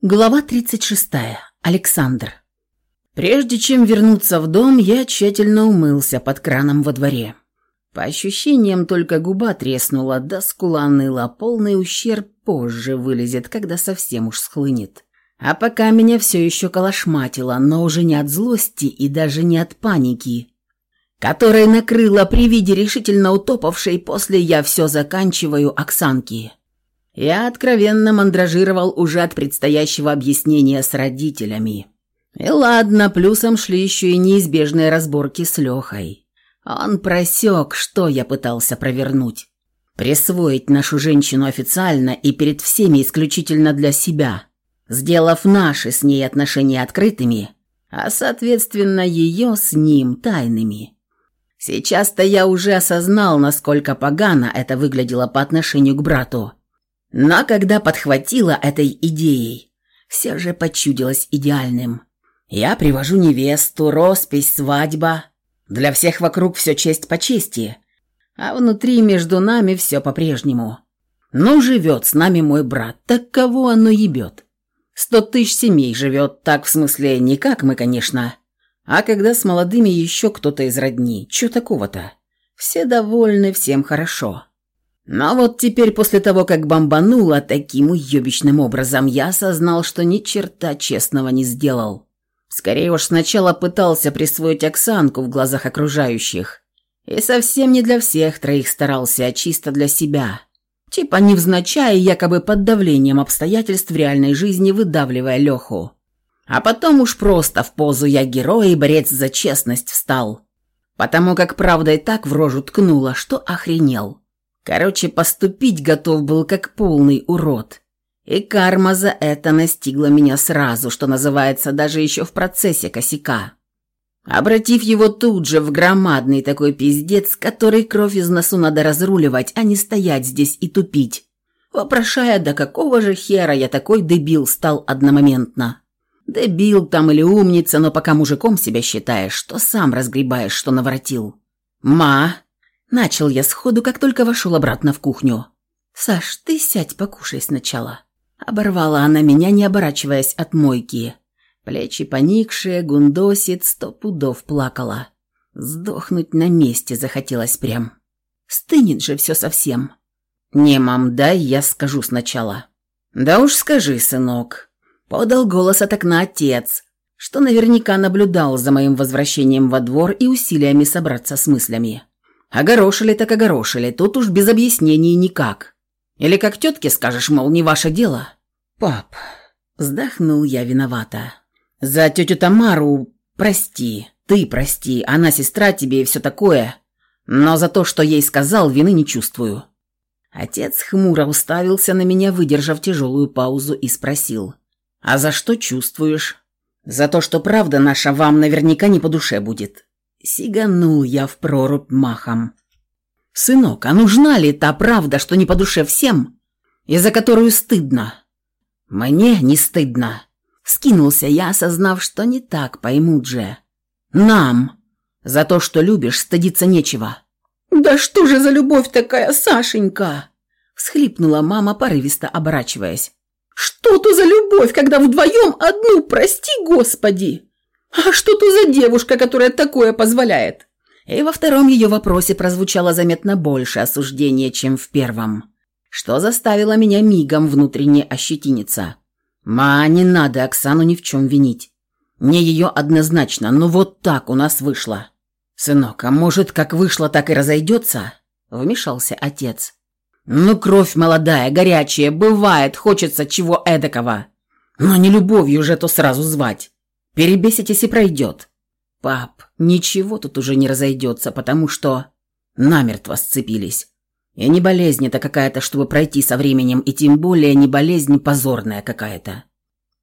Глава 36. Александр. Прежде чем вернуться в дом, я тщательно умылся под краном во дворе. По ощущениям, только губа треснула, да скула ныла, полный ущерб позже вылезет, когда совсем уж схлынет. А пока меня все еще колошматило, но уже не от злости и даже не от паники, которая накрыла при виде решительно утопавшей после «я все заканчиваю» Оксанки. Я откровенно мандражировал уже от предстоящего объяснения с родителями. И ладно, плюсом шли еще и неизбежные разборки с Лехой. Он просек, что я пытался провернуть. Присвоить нашу женщину официально и перед всеми исключительно для себя, сделав наши с ней отношения открытыми, а соответственно ее с ним тайными. Сейчас-то я уже осознал, насколько погано это выглядело по отношению к брату. Но когда подхватила этой идеей, все же почудилось идеальным. Я привожу невесту, роспись, свадьба. Для всех вокруг все честь по чести. А внутри между нами все по-прежнему. Ну, живет с нами мой брат, так кого оно ебет? Сто тысяч семей живет, так в смысле не как мы, конечно. А когда с молодыми еще кто-то из родни, что такого-то? Все довольны, всем хорошо. Но вот теперь, после того, как бомбануло таким уебищным образом, я осознал, что ни черта честного не сделал. Скорее уж сначала пытался присвоить Оксанку в глазах окружающих. И совсем не для всех троих старался, а чисто для себя. Типа невзначай, якобы под давлением обстоятельств в реальной жизни выдавливая Леху. А потом уж просто в позу «я герой» и борец за честность встал. Потому как правда и так в рожу ткнула, что охренел. Короче, поступить готов был как полный урод. И карма за это настигла меня сразу, что называется, даже еще в процессе косяка. Обратив его тут же в громадный такой пиздец, который кровь из носу надо разруливать, а не стоять здесь и тупить, вопрошая, до какого же хера я такой дебил стал одномоментно. Дебил там или умница, но пока мужиком себя считаешь, что сам разгребаешь, что наворотил. «Ма!» Начал я сходу, как только вошел обратно в кухню. «Саш, ты сядь, покушай сначала». Оборвала она меня, не оборачиваясь от мойки. Плечи поникшие, гундосит, сто пудов плакала. Сдохнуть на месте захотелось прям. Стынет же все совсем. «Не, мам, дай я скажу сначала». «Да уж скажи, сынок», — подал голос от окна отец, что наверняка наблюдал за моим возвращением во двор и усилиями собраться с мыслями. Огорошили так огорошили, тут уж без объяснений никак. Или как тетке скажешь, мол, не ваше дело. Пап, вздохнул я виновата. За тетю Тамару прости, ты прости, она сестра тебе и все такое. Но за то, что ей сказал, вины не чувствую. Отец хмуро уставился на меня, выдержав тяжелую паузу, и спросил. «А за что чувствуешь?» «За то, что правда наша вам наверняка не по душе будет. Сиганул я в прорубь махом. «Сынок, а нужна ли та правда, что не по душе всем, и за которую стыдно?» «Мне не стыдно», — скинулся я, осознав, что не так поймут же. «Нам. За то, что любишь, стыдиться нечего». «Да что же за любовь такая, Сашенька?» — всхлипнула мама, порывисто оборачиваясь. «Что то за любовь, когда вдвоем одну, прости господи!» «А что то за девушка, которая такое позволяет?» И во втором ее вопросе прозвучало заметно больше осуждения, чем в первом, что заставило меня мигом внутренне ощетиниться. «Ма, не надо Оксану ни в чем винить. Не ее однозначно, но вот так у нас вышло». «Сынок, а может, как вышло, так и разойдется?» – вмешался отец. «Ну, кровь молодая, горячая, бывает, хочется чего эдакого. Но не любовью же то сразу звать. Перебеситесь и пройдет. Пап, ничего тут уже не разойдется, потому что намертво сцепились. И не болезнь это какая-то, чтобы пройти со временем, и тем более не болезнь позорная какая-то.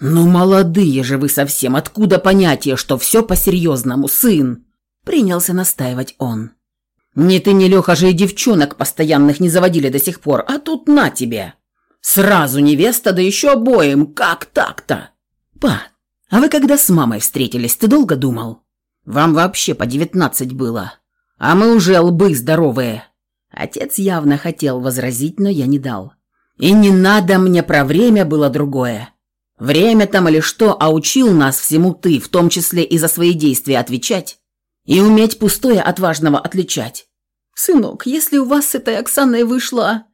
«Ну, молодые же вы совсем! Откуда понятие, что все по-серьезному, сын?» Принялся настаивать он. «Не ты, не Леха же и девчонок постоянных не заводили до сих пор, а тут на тебе! Сразу невеста, да еще обоим, как так-то?» «Па, а вы когда с мамой встретились, ты долго думал? Вам вообще по девятнадцать было. А мы уже лбы здоровые. Отец явно хотел возразить, но я не дал. И не надо мне про время было другое. Время там или что, а учил нас всему ты, в том числе и за свои действия отвечать и уметь пустое от важного отличать. Сынок, если у вас с этой Оксаной вышло...»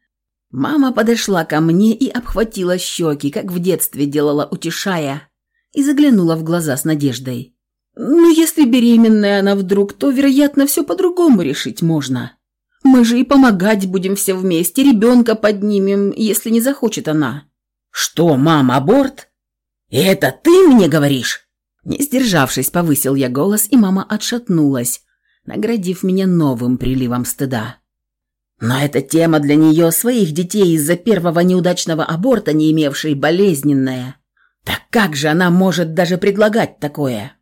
Мама подошла ко мне и обхватила щеки, как в детстве делала, утешая, и заглянула в глаза с надеждой. «Ну, если беременная она вдруг, то, вероятно, все по-другому решить можно. Мы же и помогать будем все вместе, ребенка поднимем, если не захочет она». «Что, мама, аборт? Это ты мне говоришь?» Не сдержавшись, повысил я голос, и мама отшатнулась, наградив меня новым приливом стыда. Но эта тема для нее своих детей из-за первого неудачного аборта, не имевшей болезненная. Так как же она может даже предлагать такое?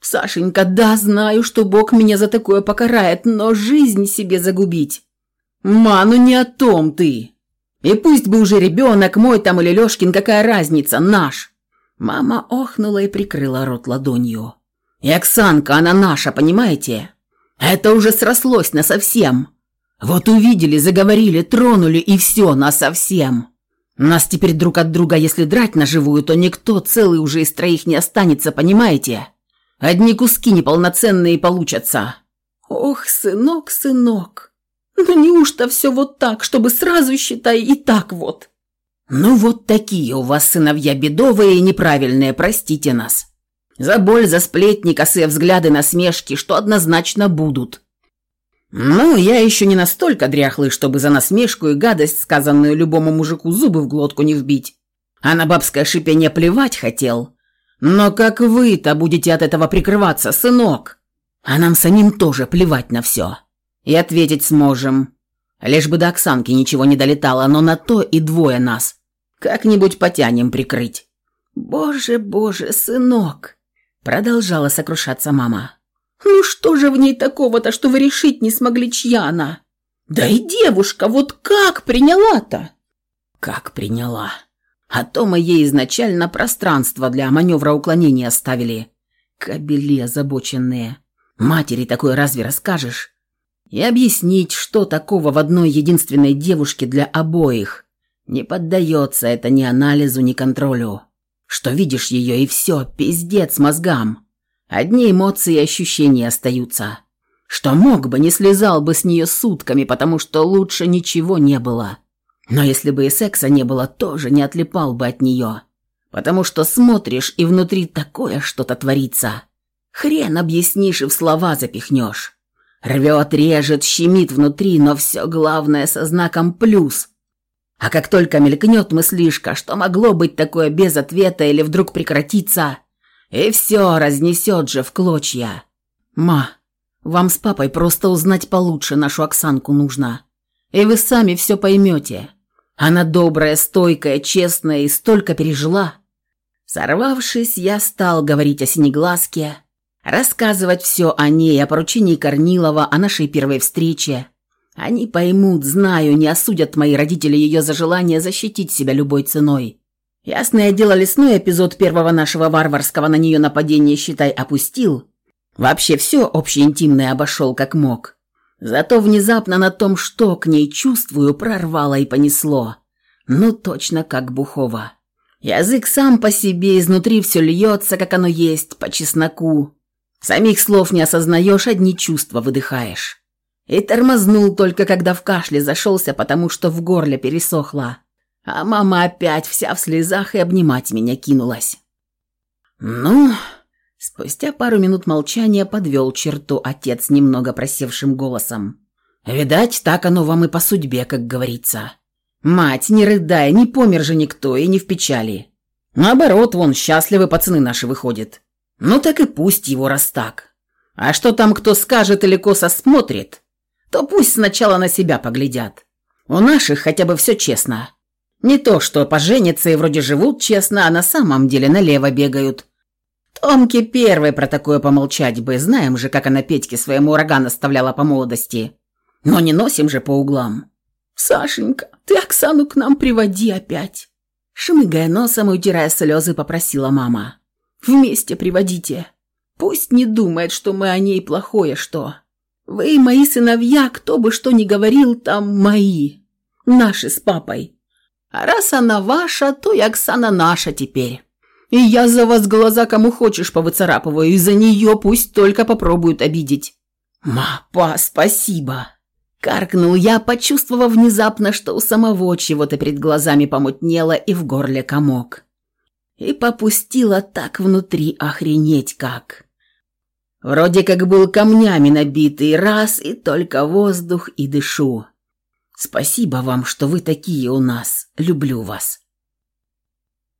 «Сашенька, да, знаю, что Бог меня за такое покарает, но жизнь себе загубить...» «Ма, ну не о том ты!» «И пусть бы уже ребенок мой там или Лешкин, какая разница, наш!» Мама охнула и прикрыла рот ладонью. «И Оксанка, она наша, понимаете? Это уже срослось на совсем. Вот увидели, заговорили, тронули и все, на совсем. Нас теперь друг от друга, если драть на живую, то никто целый уже из троих не останется, понимаете? Одни куски неполноценные получатся». «Ох, сынок, сынок, ну неужто все вот так, чтобы сразу, считай, и так вот?» «Ну вот такие у вас сыновья бедовые и неправильные, простите нас. За боль, за сплетни, косые взгляды, насмешки, что однозначно будут. Ну, я еще не настолько дряхлый, чтобы за насмешку и гадость, сказанную любому мужику, зубы в глотку не вбить. А на бабское шипение плевать хотел. Но как вы-то будете от этого прикрываться, сынок? А нам самим тоже плевать на все. И ответить сможем. Лишь бы до Оксанки ничего не долетало, но на то и двое нас. Как-нибудь потянем прикрыть». «Боже, боже, сынок!» Продолжала сокрушаться мама. «Ну что же в ней такого-то, что вы решить не смогли, чья она? Да и девушка вот как приняла-то?» «Как приняла? А то мы ей изначально пространство для маневра уклонения оставили. Кобели озабоченные. Матери такое разве расскажешь? И объяснить, что такого в одной единственной девушке для обоих – не поддается это ни анализу, ни контролю. Что видишь ее и все, пиздец мозгам. Одни эмоции и ощущения остаются. Что мог бы, не слезал бы с нее сутками, потому что лучше ничего не было. Но если бы и секса не было, тоже не отлипал бы от нее. Потому что смотришь, и внутри такое что-то творится. Хрен объяснишь и в слова запихнешь. Рвет, режет, щемит внутри, но все главное со знаком «плюс», а как только мелькнет мыслишка, что могло быть такое без ответа или вдруг прекратиться, и все разнесет же в клочья. Ма, вам с папой просто узнать получше нашу Оксанку нужно. И вы сами все поймете. Она добрая, стойкая, честная и столько пережила. Сорвавшись, я стал говорить о Синеглазке, рассказывать все о ней, о поручении Корнилова, о нашей первой встрече, они поймут, знаю, не осудят мои родители ее за желание защитить себя любой ценой. Ясное дело, лесной эпизод первого нашего варварского на нее нападения, считай, опустил. Вообще все общеинтимное обошел как мог. Зато внезапно на том, что к ней чувствую, прорвало и понесло. Ну, точно как Бухова. Язык сам по себе, изнутри все льется, как оно есть, по чесноку. Самих слов не осознаешь, одни чувства выдыхаешь. И тормознул только, когда в кашле зашелся, потому что в горле пересохло. А мама опять вся в слезах и обнимать меня кинулась. «Ну...» Спустя пару минут молчания подвел черту отец немного просевшим голосом. «Видать, так оно вам и по судьбе, как говорится. Мать, не рыдай, не помер же никто и не в печали. Наоборот, вон, счастливы пацаны наши выходят. Ну так и пусть его раз так. А что там кто скажет или косо смотрит, то пусть сначала на себя поглядят. У наших хотя бы все честно. Не то, что поженятся и вроде живут честно, а на самом деле налево бегают. Томке первой про такое помолчать бы, знаем же, как она Петьке своему ураган оставляла по молодости. Но не носим же по углам. «Сашенька, ты Оксану к нам приводи опять!» Шмыгая носом и утирая слезы, попросила мама. «Вместе приводите. Пусть не думает, что мы о ней плохое что. Вы, мои сыновья, кто бы что ни говорил, там мои. Наши с папой. А раз она ваша, то и Оксана наша теперь. И я за вас глаза кому хочешь повыцарапываю, и за нее пусть только попробуют обидеть». «Ма, па, спасибо!» Каркнул я, почувствовав внезапно, что у самого чего-то перед глазами помутнело и в горле комок. И попустила так внутри охренеть как. Вроде как был камнями набитый раз, и только воздух и дышу. Спасибо вам, что вы такие у нас. Люблю вас.